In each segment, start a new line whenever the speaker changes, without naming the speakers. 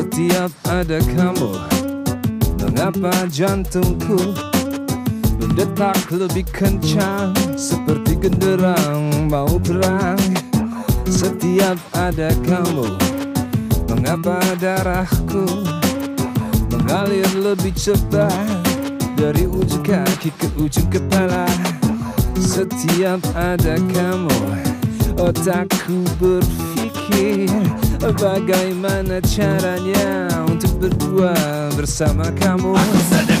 Setiap ada kamu Mengapa jantungku Berdetak lebih kencang Seperti genderang mau perang? Setiap ada kamu Mengapa darahku Mengalir lebih cepat Dari ujung kaki ke ujung kepala? Setiap ada kamu Otakku berpikir Bagaimana caranya untuk berdua bersama kamu?
Aku sedang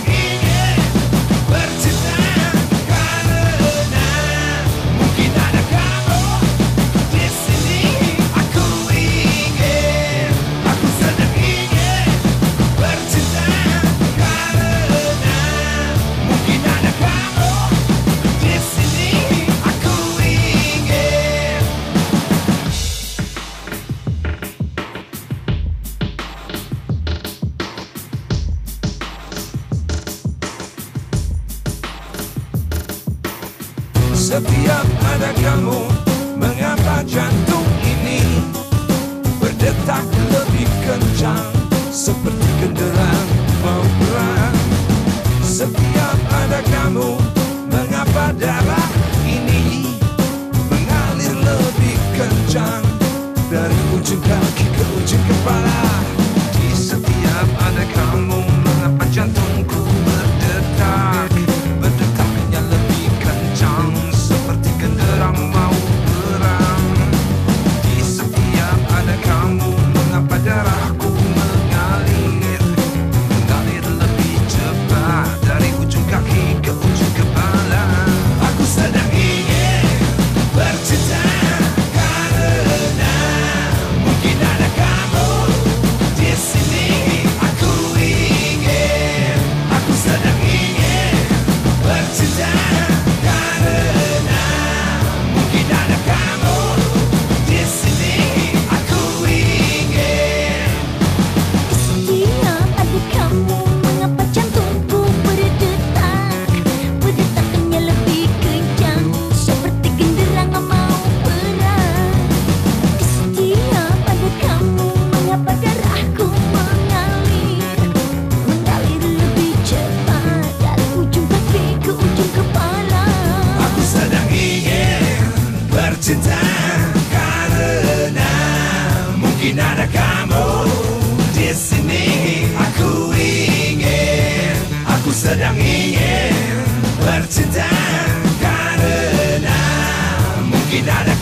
Setiap ada kamu Mengapa jantung ini Berdetak lebih kencang Seperti genderang mau perang Setiap ada kamu Mengapa darah
sedang ingin bercinta karena mungkin ada